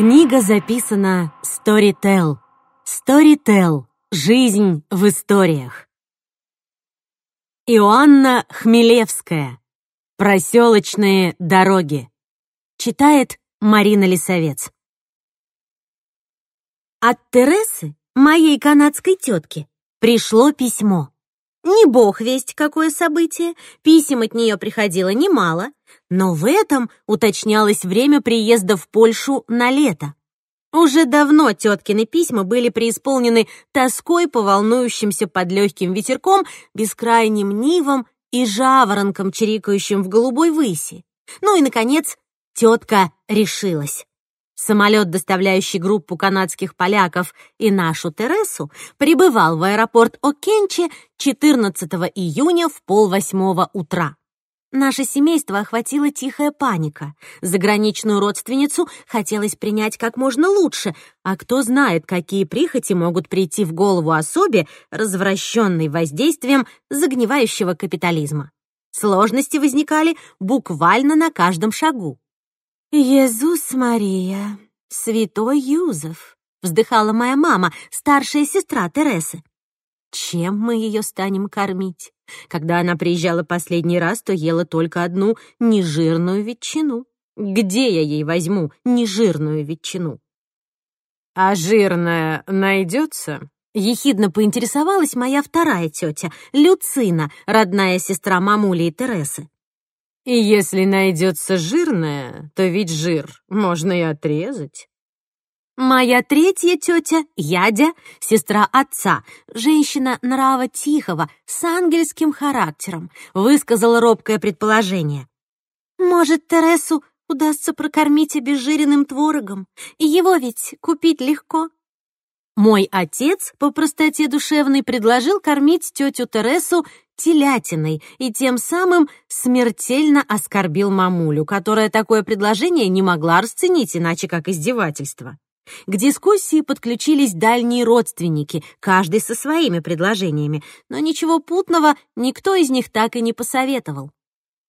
Книга записана Storytel. Storytel. Жизнь в историях. Иоанна Хмелевская. Проселочные дороги. Читает Марина Лисовец. От Тересы, моей канадской тетки, пришло письмо. Не бог весть, какое событие, писем от нее приходило немало, но в этом уточнялось время приезда в Польшу на лето. Уже давно теткины письма были преисполнены тоской по волнующимся под легким ветерком, бескрайним нивам и жаворонком, чирикающим в голубой выси. Ну и, наконец, тетка решилась. Самолет, доставляющий группу канадских поляков и нашу Тересу, прибывал в аэропорт Окенче 14 июня в полвосьмого утра. Наше семейство охватила тихая паника. Заграничную родственницу хотелось принять как можно лучше, а кто знает, какие прихоти могут прийти в голову особе, развращенной воздействием загнивающего капитализма. Сложности возникали буквально на каждом шагу. «Иисус Мария, святой Юзеф», — вздыхала моя мама, старшая сестра Тересы. «Чем мы ее станем кормить? Когда она приезжала последний раз, то ела только одну нежирную ветчину. Где я ей возьму нежирную ветчину?» «А жирная найдется?» Ехидно поинтересовалась моя вторая тетя, Люцина, родная сестра мамули и Тересы. И если найдется жирная, то ведь жир можно и отрезать. Моя третья тетя, Ядя, сестра отца, женщина нрава тихого, с ангельским характером, высказала робкое предположение. Может, Тересу удастся прокормить обезжиренным творогом, его ведь купить легко. Мой отец по простоте душевной предложил кормить тетю Тересу телятиной и тем самым смертельно оскорбил мамулю, которая такое предложение не могла расценить иначе как издевательство. К дискуссии подключились дальние родственники, каждый со своими предложениями, но ничего путного никто из них так и не посоветовал.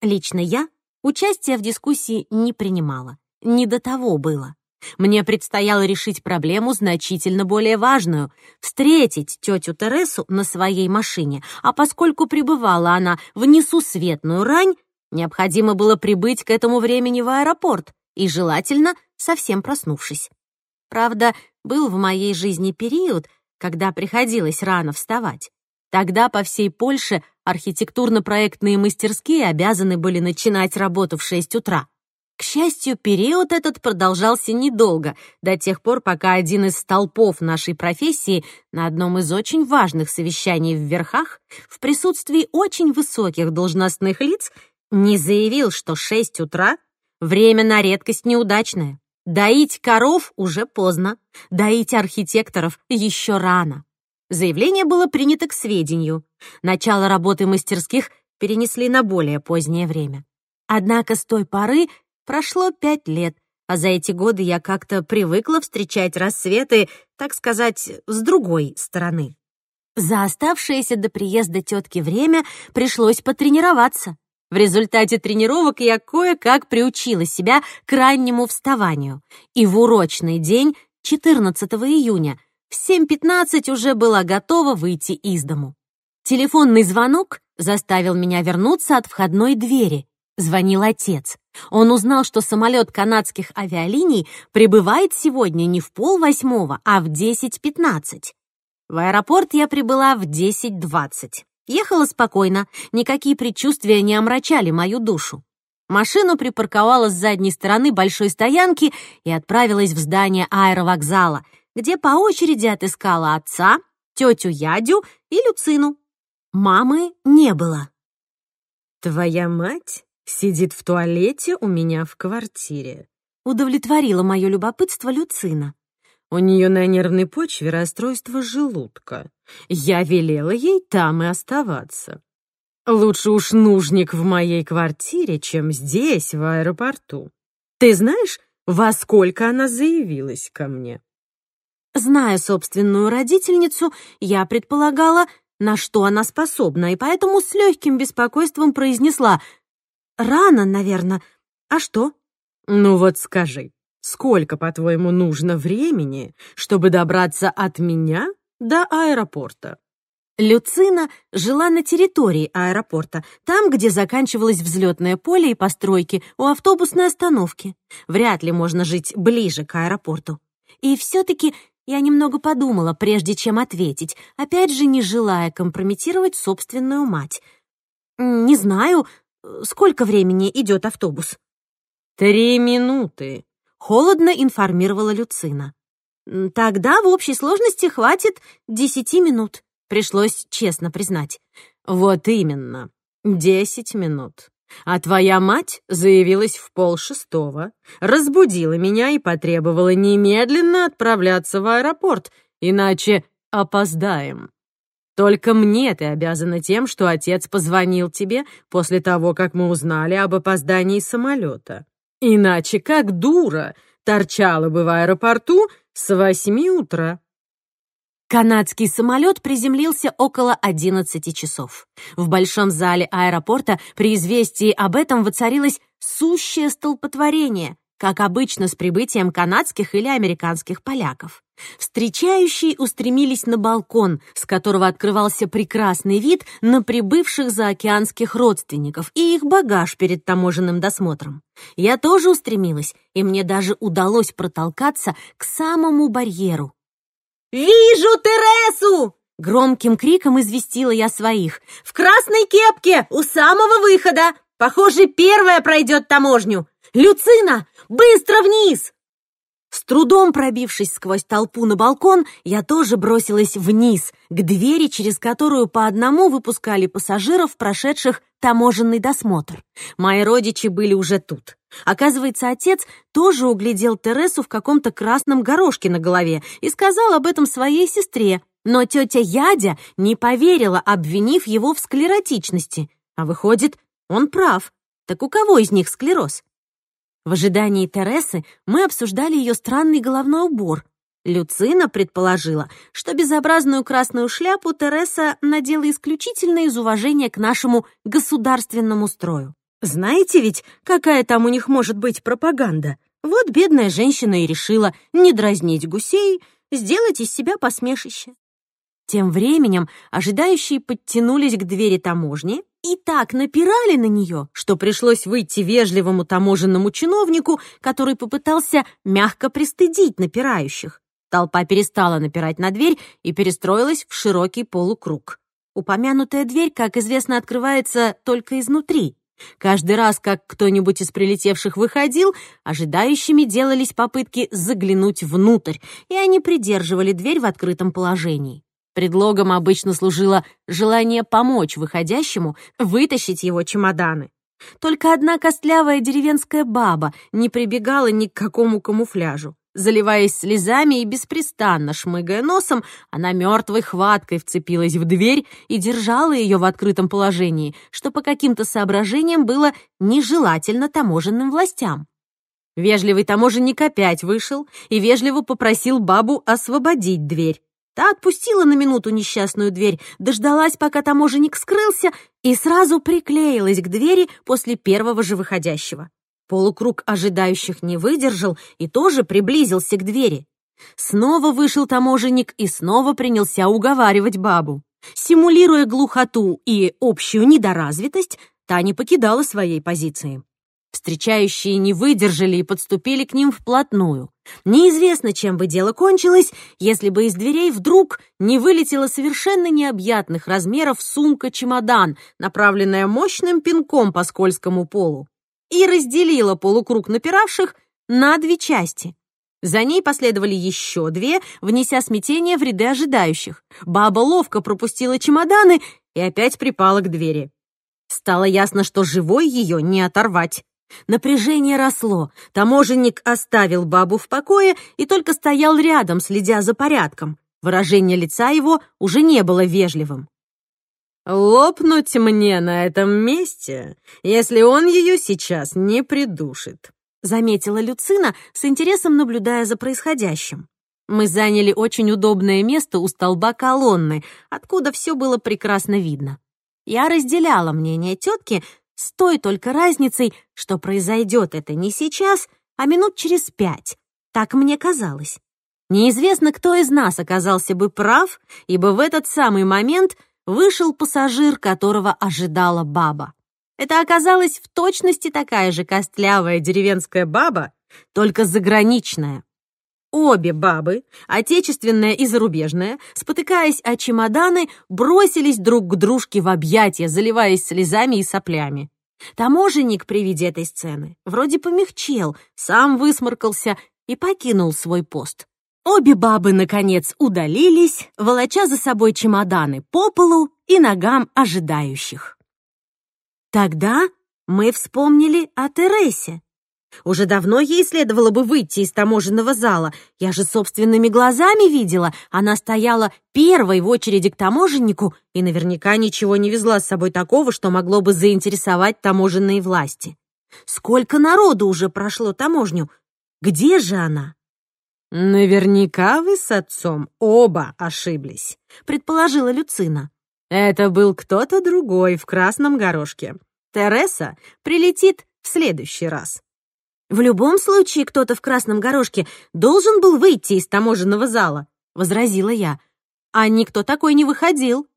Лично я участия в дискуссии не принимала. Не до того было. Мне предстояло решить проблему значительно более важную — встретить тетю Тересу на своей машине, а поскольку пребывала она в несусветную рань, необходимо было прибыть к этому времени в аэропорт и, желательно, совсем проснувшись. Правда, был в моей жизни период, когда приходилось рано вставать. Тогда по всей Польше архитектурно-проектные мастерские обязаны были начинать работу в 6 утра. К счастью, период этот продолжался недолго, до тех пор, пока один из столпов нашей профессии на одном из очень важных совещаний в верхах в присутствии очень высоких должностных лиц не заявил, что 6 утра — время на редкость неудачное. Доить коров уже поздно, доить архитекторов еще рано. Заявление было принято к сведению. Начало работы мастерских перенесли на более позднее время. Однако с той поры Прошло пять лет, а за эти годы я как-то привыкла встречать рассветы, так сказать, с другой стороны. За оставшееся до приезда тетки время пришлось потренироваться. В результате тренировок я кое-как приучила себя к раннему вставанию. И в урочный день, 14 июня, в 7.15 уже была готова выйти из дому. Телефонный звонок заставил меня вернуться от входной двери. Звонил отец. Он узнал, что самолет канадских авиалиний прибывает сегодня не в полвосьмого, а в 10.15. В аэропорт я прибыла в 10.20. Ехала спокойно, никакие предчувствия не омрачали мою душу. Машину припарковала с задней стороны большой стоянки и отправилась в здание аэровокзала, где по очереди отыскала отца, тетю Ядю и Люцину. Мамы не было. «Твоя мать Сидит в туалете у меня в квартире. Удовлетворила мое любопытство Люцина. У нее на нервной почве расстройство желудка. Я велела ей там и оставаться. Лучше уж нужник в моей квартире, чем здесь, в аэропорту. Ты знаешь, во сколько она заявилась ко мне? Зная собственную родительницу, я предполагала, на что она способна, и поэтому с легким беспокойством произнесла Рано, наверное. А что? Ну вот скажи, сколько, по-твоему, нужно времени, чтобы добраться от меня до аэропорта?» Люцина жила на территории аэропорта, там, где заканчивалось взлетное поле и постройки у автобусной остановки. Вряд ли можно жить ближе к аэропорту. И все-таки я немного подумала, прежде чем ответить, опять же не желая компрометировать собственную мать. «Не знаю, сколько времени идет автобус?» «Три минуты», — холодно информировала Люцина. «Тогда в общей сложности хватит десяти минут», пришлось честно признать. «Вот именно, десять минут. А твоя мать заявилась в полшестого, разбудила меня и потребовала немедленно отправляться в аэропорт, иначе опоздаем. Только мне ты обязана тем, что отец позвонил тебе после того, как мы узнали об опоздании самолета. Иначе, как дура, торчала бы в аэропорту с восьми утра. Канадский самолет приземлился около 11 часов. В большом зале аэропорта при известии об этом воцарилось сущее столпотворение, как обычно с прибытием канадских или американских поляков. Встречающие устремились на балкон, с которого открывался прекрасный вид на прибывших заокеанских родственников и их багаж перед таможенным досмотром. Я тоже устремилась, и мне даже удалось протолкаться к самому барьеру, «Вижу Тересу!» Громким криком известила я своих. «В красной кепке, у самого выхода! Похоже, первая пройдет таможню! Люцина, быстро вниз!» С трудом пробившись сквозь толпу на балкон, я тоже бросилась вниз, к двери, через которую по одному выпускали пассажиров, прошедших таможенный досмотр. Мои родичи были уже тут. Оказывается, отец тоже углядел Тересу в каком-то красном горошке на голове и сказал об этом своей сестре, но тетя Ядя не поверила, обвинив его в склеротичности. А выходит, он прав. Так у кого из них склероз? В ожидании Тересы мы обсуждали ее странный головной убор. Люцина предположила, что безобразную красную шляпу Тереса надела исключительно из уважения к нашему государственному строю. Знаете ведь, какая там у них может быть пропаганда? Вот бедная женщина и решила не дразнить гусей, сделать из себя посмешище. Тем временем ожидающие подтянулись к двери таможни и так напирали на нее, что пришлось выйти вежливому таможенному чиновнику, который попытался мягко пристыдить напирающих. Толпа перестала напирать на дверь и перестроилась в широкий полукруг. Упомянутая дверь, как известно, открывается только изнутри. Каждый раз, как кто-нибудь из прилетевших выходил, ожидающими делались попытки заглянуть внутрь, и они придерживали дверь в открытом положении. Предлогом обычно служило желание помочь выходящему вытащить его чемоданы. Только одна костлявая деревенская баба не прибегала ни к какому камуфляжу. Заливаясь слезами и беспрестанно шмыгая носом, она мертвой хваткой вцепилась в дверь и держала ее в открытом положении, что по каким-то соображениям было нежелательно таможенным властям. Вежливый таможенник опять вышел и вежливо попросил бабу освободить дверь. Та отпустила на минуту несчастную дверь, дождалась, пока таможенник скрылся, и сразу приклеилась к двери после первого же выходящего. Полукруг ожидающих не выдержал и тоже приблизился к двери. Снова вышел таможенник и снова принялся уговаривать бабу. Симулируя глухоту и общую недоразвитость, та не покидала своей позиции. Встречающие не выдержали и подступили к ним вплотную. Неизвестно, чем бы дело кончилось, если бы из дверей вдруг не вылетела совершенно необъятных размеров сумка-чемодан, направленная мощным пинком по скользкому полу и разделила полукруг напиравших на две части. За ней последовали еще две, внеся смятение в ряды ожидающих. Баба ловко пропустила чемоданы и опять припала к двери. Стало ясно, что живой ее не оторвать. Напряжение росло. Таможенник оставил бабу в покое и только стоял рядом, следя за порядком. Выражение лица его уже не было вежливым. Лопнуть мне на этом месте, если он ее сейчас не придушит», заметила Люцина, с интересом наблюдая за происходящим. Мы заняли очень удобное место у столба колонны, откуда все было прекрасно видно. Я разделяла мнение тетки с той только разницей, что произойдет это не сейчас, а минут через пять. Так мне казалось. Неизвестно, кто из нас оказался бы прав, ибо в этот самый момент вышел пассажир, которого ожидала баба. Это оказалась в точности такая же костлявая деревенская баба, только заграничная. Обе бабы, отечественная и зарубежная, спотыкаясь о чемоданы, бросились друг к дружке в объятия, заливаясь слезами и соплями. Таможенник при виде этой сцены вроде помягчел, сам высморкался и покинул свой пост. Обе бабы, наконец, удалились, волоча за собой чемоданы по полу и ногам ожидающих. Тогда мы вспомнили о Тересе, уже давно ей следовало бы выйти из таможенного зала. Я же собственными глазами видела. Она стояла первой в очереди к таможеннику и наверняка ничего не везла с собой такого, что могло бы заинтересовать таможенные власти. Сколько народу уже прошло таможню? Где же она? «Наверняка вы с отцом оба ошиблись», — предположила Люцина. «Это был кто-то другой в красном горошке. Тереса прилетит в следующий раз». В любом случае кто-то в красном горошке должен был выйти из таможенного зала, возразила я. А никто такой не выходил.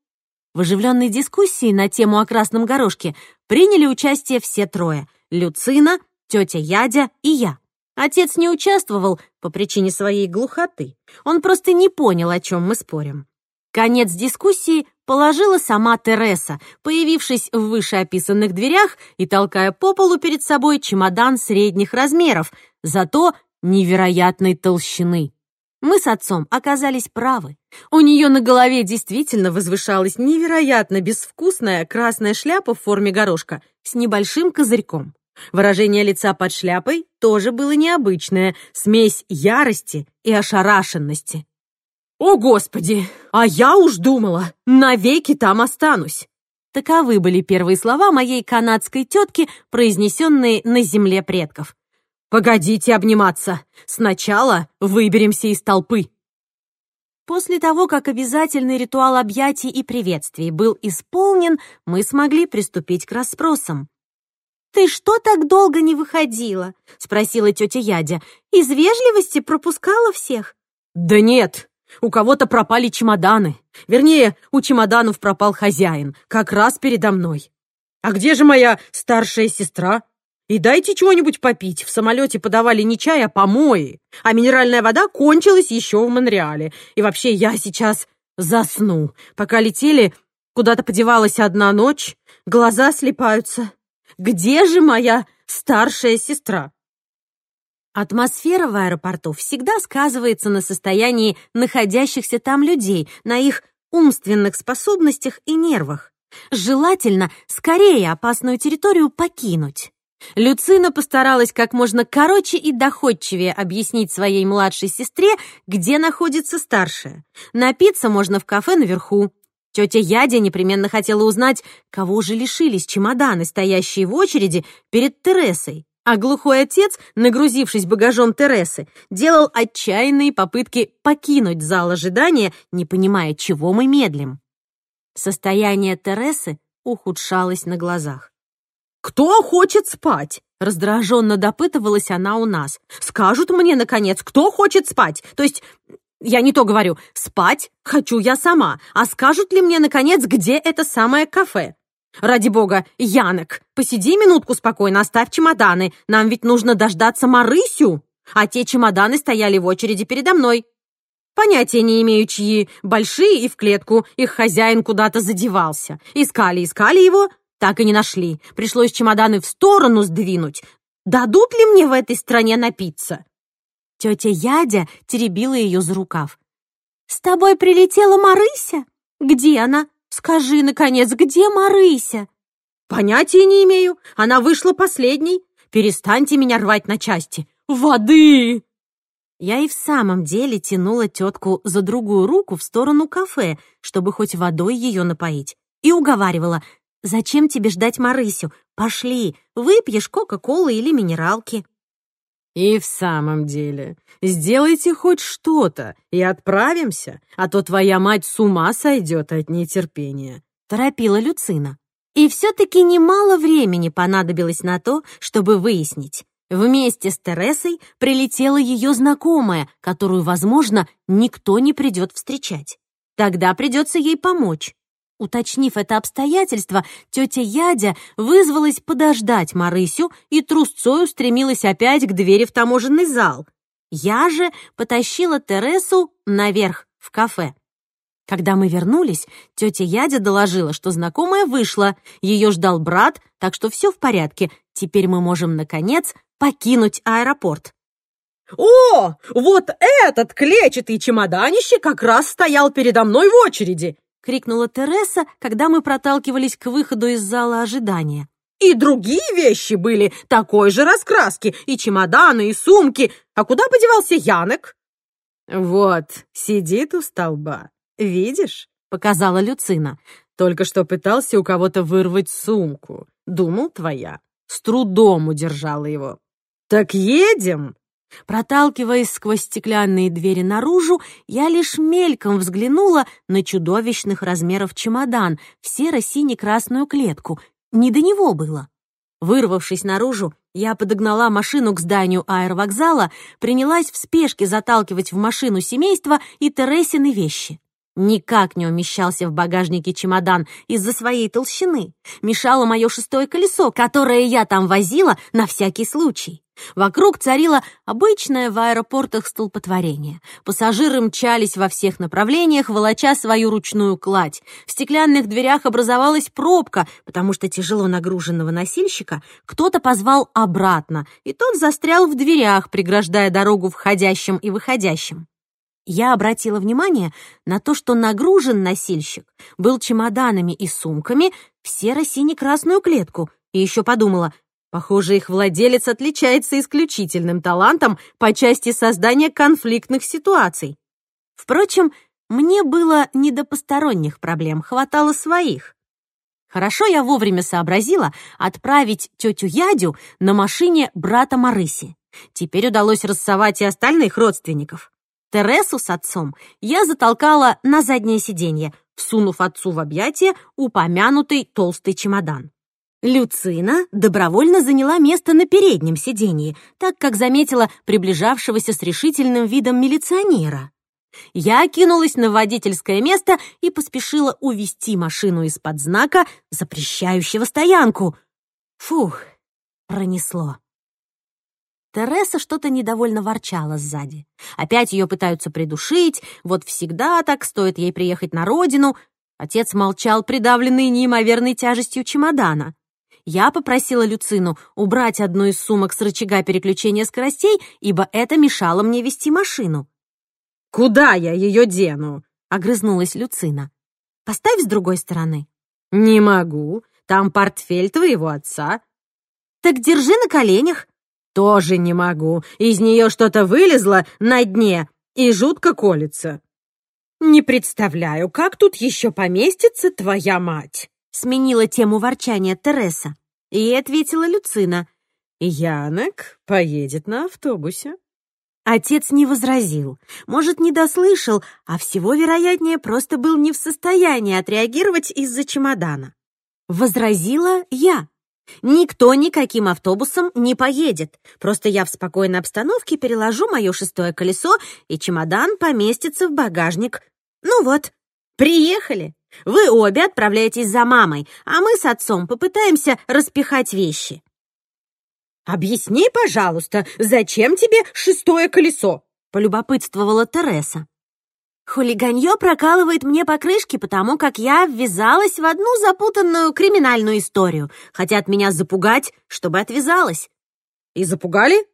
В оживленной дискуссии на тему о красном горошке приняли участие все трое — Люцина, тетя Ядя и я. Отец не участвовал по причине своей глухоты. Он просто не понял, о чем мы спорим. Конец дискуссии положила сама Тереса, появившись в вышеописанных дверях и толкая по полу перед собой чемодан средних размеров, зато невероятной толщины. Мы с отцом оказались правы. У нее на голове действительно возвышалась невероятно безвкусная красная шляпа в форме горошка с небольшим козырьком. Выражение лица под шляпой тоже было необычное, смесь ярости и ошарашенности. «О, Господи! А я уж думала, навеки там останусь!» Таковы были первые слова моей канадской тетки, произнесенные на земле предков. «Погодите обниматься! Сначала выберемся из толпы!» После того, как обязательный ритуал объятий и приветствий был исполнен, мы смогли приступить к расспросам. «Ты что так долго не выходила?» — спросила тетя Ядя. «Из вежливости пропускала всех?» «Да нет, у кого-то пропали чемоданы. Вернее, у чемоданов пропал хозяин, как раз передо мной. А где же моя старшая сестра? И дайте чего-нибудь попить. В самолете подавали не чай, а помои. А минеральная вода кончилась еще в Монреале. И вообще я сейчас засну. Пока летели, куда-то подевалась одна ночь, глаза слепаются. Где же моя старшая сестра? Атмосфера в аэропорту всегда сказывается на состоянии находящихся там людей, на их умственных способностях и нервах. Желательно скорее опасную территорию покинуть. Люцина постаралась как можно короче и доходчивее объяснить своей младшей сестре, где находится старшая. Напиться можно в кафе наверху. Тетя Ядя непременно хотела узнать, кого же лишились чемоданы, стоящие в очереди перед Тересой. А глухой отец, нагрузившись багажом Тересы, делал отчаянные попытки покинуть зал ожидания, не понимая, чего мы медлим. Состояние Тересы ухудшалось на глазах. «Кто хочет спать?» — раздраженно допытывалась она у нас. «Скажут мне, наконец, кто хочет спать? То есть, я не то говорю, спать хочу я сама, а скажут ли мне, наконец, где это самое кафе? «Ради бога, Янок, посиди минутку спокойно, оставь чемоданы. Нам ведь нужно дождаться Марысю, а те чемоданы стояли в очереди передо мной. Понятия не имею, чьи, большие и в клетку, их хозяин куда-то задевался. Искали, искали его, так и не нашли. Пришлось чемоданы в сторону сдвинуть. Дадут ли мне в этой стране напиться?» Тетя Ядя теребила ее за рукав. «С тобой прилетела Марыся? Где она? Скажи, наконец, где Марыся?» «Понятия не имею. Она вышла последней. Перестаньте меня рвать на части. Воды!» Я и в самом деле тянула тетку за другую руку в сторону кафе, чтобы хоть водой ее напоить, и уговаривала, «Зачем тебе ждать Марысю? Пошли, выпьешь Кока-Колы или минералки». «И в самом деле, сделайте хоть что-то и отправимся, а то твоя мать с ума сойдет от нетерпения», — торопила Люцина. И все-таки немало времени понадобилось на то, чтобы выяснить, Вместе с Тересой прилетела ее знакомая, которую, возможно, никто не придет встречать. Тогда придется ей помочь. Уточнив это обстоятельство, тетя Ядя вызвалась подождать Марысю и трусцой устремилась опять к двери в таможенный зал. Я же потащила Тересу наверх, в кафе. Когда мы вернулись, тетя Ядя доложила, что знакомая вышла, ее ждал брат, так что все в порядке, теперь мы можем, наконец, покинуть аэропорт. «О, вот этот клетчатый чемоданище как раз стоял передо мной в очереди!» — крикнула Тереса, когда мы проталкивались к выходу из зала ожидания. «И другие вещи были такой же раскраски, и чемоданы, и сумки. А куда подевался Янек?» «Вот, сидит у столба. Видишь?» — показала Люцина. «Только что пытался у кого-то вырвать сумку. Думал, твоя. С трудом удержала его. «Так едем!» Проталкиваясь сквозь стеклянные двери наружу, я лишь мельком взглянула на чудовищных размеров чемодан в серо-сине-красную клетку. Не до него было. Вырвавшись наружу, я подогнала машину к зданию аэровокзала, принялась в спешке заталкивать в машину семейства и Тересины вещи. Никак не умещался в багажнике чемодан из-за своей толщины. Мешало мое шестое колесо, которое я там возила на всякий случай. Вокруг царило обычное в аэропортах столпотворение. Пассажиры мчались во всех направлениях, волоча свою ручную кладь. В стеклянных дверях образовалась пробка, потому что тяжело нагруженного носильщика кто-то позвал обратно, и тот застрял в дверях, преграждая дорогу входящим и выходящим. Я обратила внимание на то, что нагружен носильщик был чемоданами и сумками в серо-сине-красную клетку, и еще подумала, похоже, их владелец отличается исключительным талантом по части создания конфликтных ситуаций. Впрочем, мне было не до посторонних проблем, хватало своих. Хорошо я вовремя сообразила отправить тетю Ядю на машине брата Марыси. Теперь удалось рассовать и остальных родственников. Тересу с отцом я затолкала на заднее сиденье, всунув отцу в объятия упомянутый толстый чемодан. Люцина добровольно заняла место на переднем сиденье, так как заметила приближавшегося с решительным видом милиционера. Я кинулась на водительское место и поспешила увести машину из-под знака, запрещающего стоянку. Фух, пронесло. Тереса что-то недовольно ворчала сзади. Опять ее пытаются придушить, вот всегда так, стоит ей приехать на родину. Отец молчал, придавленный неимоверной тяжестью чемодана. Я попросила Люцину убрать одну из сумок с рычага переключения скоростей, ибо это мешало мне вести машину. «Куда я ее дену?» — огрызнулась Люцина. «Поставь с другой стороны». «Не могу. Там портфель твоего отца». «Так держи на коленях», тоже не могу. Из нее что-то вылезло на дне и жутко колется. Не представляю, как тут еще поместится твоя мать. Сменила тему ворчания Тереса. И ответила Люцина. Янок поедет на автобусе. Отец не возразил. Может, не дослышал, а всего вероятнее просто был не в состоянии отреагировать из-за чемодана. Возразила я. Никто никаким автобусом не поедет. Просто я в спокойной обстановке переложу мое шестое колесо, и чемодан поместится в багажник. Ну вот, приехали. Вы обе отправляетесь за мамой, а мы с отцом попытаемся распихать вещи. «Объясни, пожалуйста, зачем тебе шестое колесо?» — полюбопытствовала Тереса. Хулиганье прокалывает мне покрышки, потому как я ввязалась в одну запутанную криминальную историю. Хотят меня запугать, чтобы отвязалась. И запугали?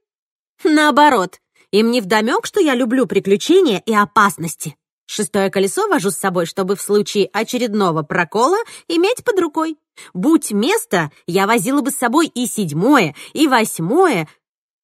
Наоборот. Им не вдомек, что я люблю приключения и опасности. Шестое колесо вожу с собой, чтобы в случае очередного прокола иметь под рукой. Будь место, я возила бы с собой и седьмое, и восьмое.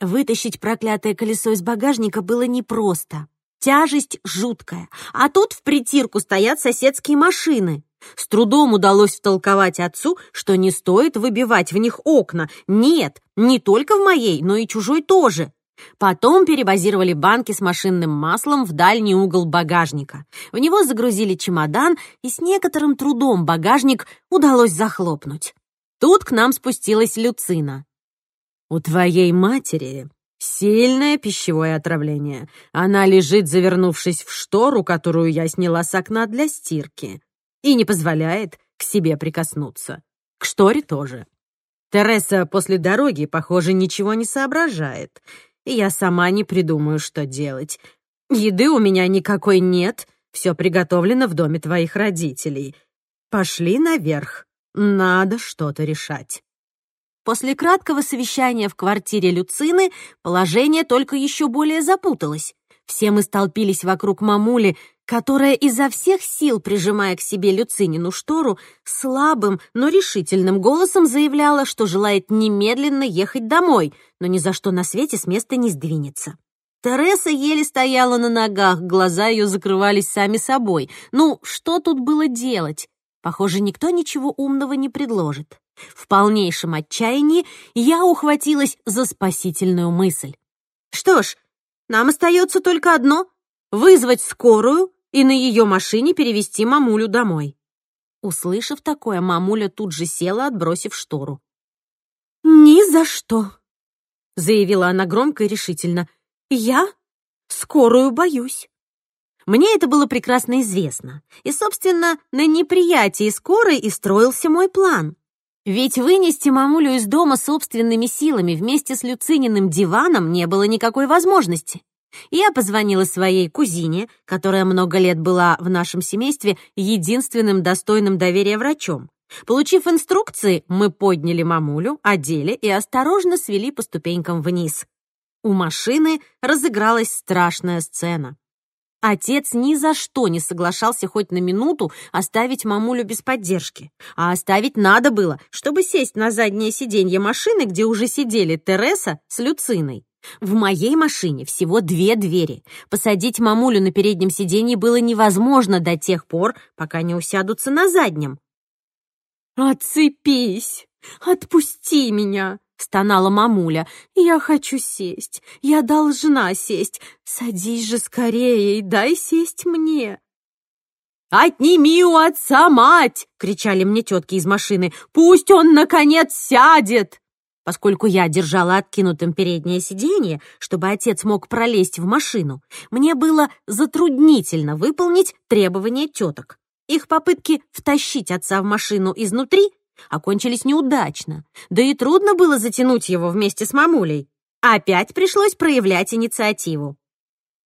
Вытащить проклятое колесо из багажника было непросто. Тяжесть жуткая, а тут в притирку стоят соседские машины. С трудом удалось втолковать отцу, что не стоит выбивать в них окна. Нет, не только в моей, но и чужой тоже. Потом перебазировали банки с машинным маслом в дальний угол багажника. В него загрузили чемодан, и с некоторым трудом багажник удалось захлопнуть. Тут к нам спустилась Люцина. «У твоей матери сильное пищевое отравление. Она лежит, завернувшись в штору, которую я сняла с окна для стирки, и не позволяет к себе прикоснуться. К шторе тоже. Тереса после дороги, похоже, ничего не соображает, и я сама не придумаю, что делать. Еды у меня никакой нет, все приготовлено в доме твоих родителей. Пошли наверх, надо что-то решать». После краткого совещания в квартире Люцины положение только еще более запуталось. Все мы столпились вокруг мамули, которая изо всех сил, прижимая к себе Люцинину штору, слабым, но решительным голосом заявляла, что желает немедленно ехать домой, но ни за что на свете с места не сдвинется. Тереса еле стояла на ногах, глаза ее закрывались сами собой. Ну, что тут было делать? Похоже, никто ничего умного не предложит. В полнейшем отчаянии я ухватилась за спасительную мысль. Что ж, нам остается только одно — вызвать скорую и на ее машине перевести мамулю домой. Услышав такое, мамуля тут же села, отбросив штору. «Ни за что!» — заявила она громко и решительно. «Я скорую боюсь». Мне это было прекрасно известно, и, собственно, на неприятии скорой и строился мой план. Ведь вынести мамулю из дома собственными силами вместе с Люцининым диваном не было никакой возможности. Я позвонила своей кузине, которая много лет была в нашем семействе единственным достойным доверия врачом. Получив инструкции, мы подняли мамулю, одели и осторожно свели по ступенькам вниз. У машины разыгралась страшная сцена. Отец ни за что не соглашался хоть на минуту оставить мамулю без поддержки. А оставить надо было, чтобы сесть на заднее сиденье машины, где уже сидели Тереса с Люциной. В моей машине всего две двери. Посадить мамулю на переднем сиденье было невозможно до тех пор, пока не усядутся на заднем. «Отцепись! Отпусти меня!» — стонала мамуля. «Я хочу сесть. Я должна сесть. Садись же скорее и дай сесть мне». «Отними у отца мать!» — кричали мне тетки из машины. «Пусть он, наконец, сядет!» Поскольку я держала откинутым переднее сиденье, чтобы отец мог пролезть в машину, мне было затруднительно выполнить требования теток. Их попытки втащить отца в машину изнутри окончились неудачно, да и трудно было затянуть его вместе с мамулей. Опять пришлось проявлять инициативу.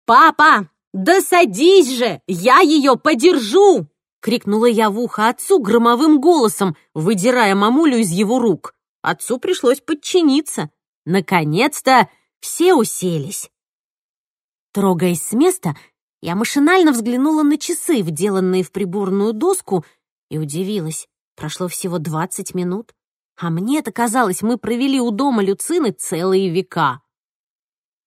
«Папа, да садись же, я ее подержу!» — крикнула я в ухо отцу громовым голосом, выдирая мамулю из его рук. Отцу пришлось подчиниться. Наконец-то все уселись. Трогаясь с места, я машинально взглянула на часы, вделанные в приборную доску, и удивилась. Прошло всего двадцать минут, а мне-то казалось, мы провели у дома Люцины целые века.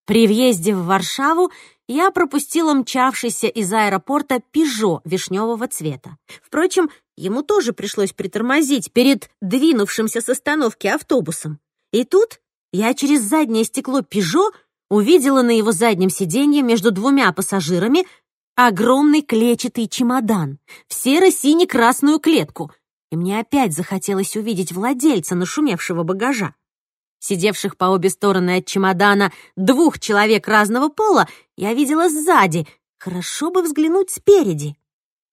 При въезде в Варшаву я пропустила мчавшийся из аэропорта «Пежо» вишневого цвета. Впрочем, ему тоже пришлось притормозить перед двинувшимся с остановки автобусом. И тут я через заднее стекло «Пежо» увидела на его заднем сиденье между двумя пассажирами огромный клетчатый чемодан в серо-сине-красную клетку — и мне опять захотелось увидеть владельца нашумевшего багажа. Сидевших по обе стороны от чемодана двух человек разного пола я видела сзади, хорошо бы взглянуть спереди.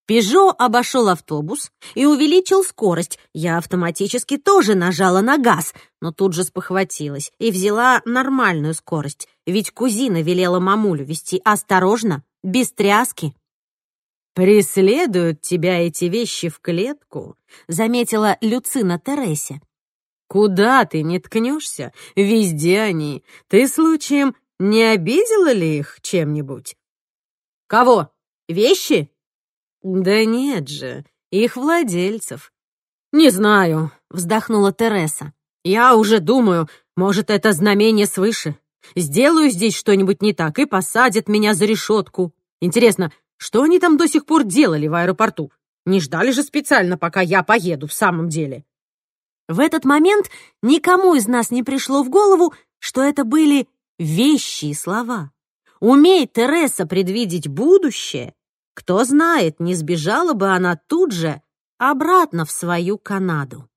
Пежо обошел автобус и увеличил скорость. Я автоматически тоже нажала на газ, но тут же спохватилась и взяла нормальную скорость, ведь кузина велела мамулю вести осторожно, без тряски. «Преследуют тебя эти вещи в клетку», — заметила Люцина Тересе. «Куда ты не ткнешься? Везде они. Ты случаем не обидела ли их чем-нибудь?» «Кого? Вещи?» «Да нет же, их владельцев». «Не знаю», — вздохнула Тереса. «Я уже думаю, может, это знамение свыше. Сделаю здесь что-нибудь не так и посадят меня за решетку. Интересно, что они там до сих пор делали в аэропорту? Не ждали же специально, пока я поеду в самом деле. В этот момент никому из нас не пришло в голову, что это были вещи и слова. Умеет Тереса предвидеть будущее, кто знает, не сбежала бы она тут же обратно в свою Канаду.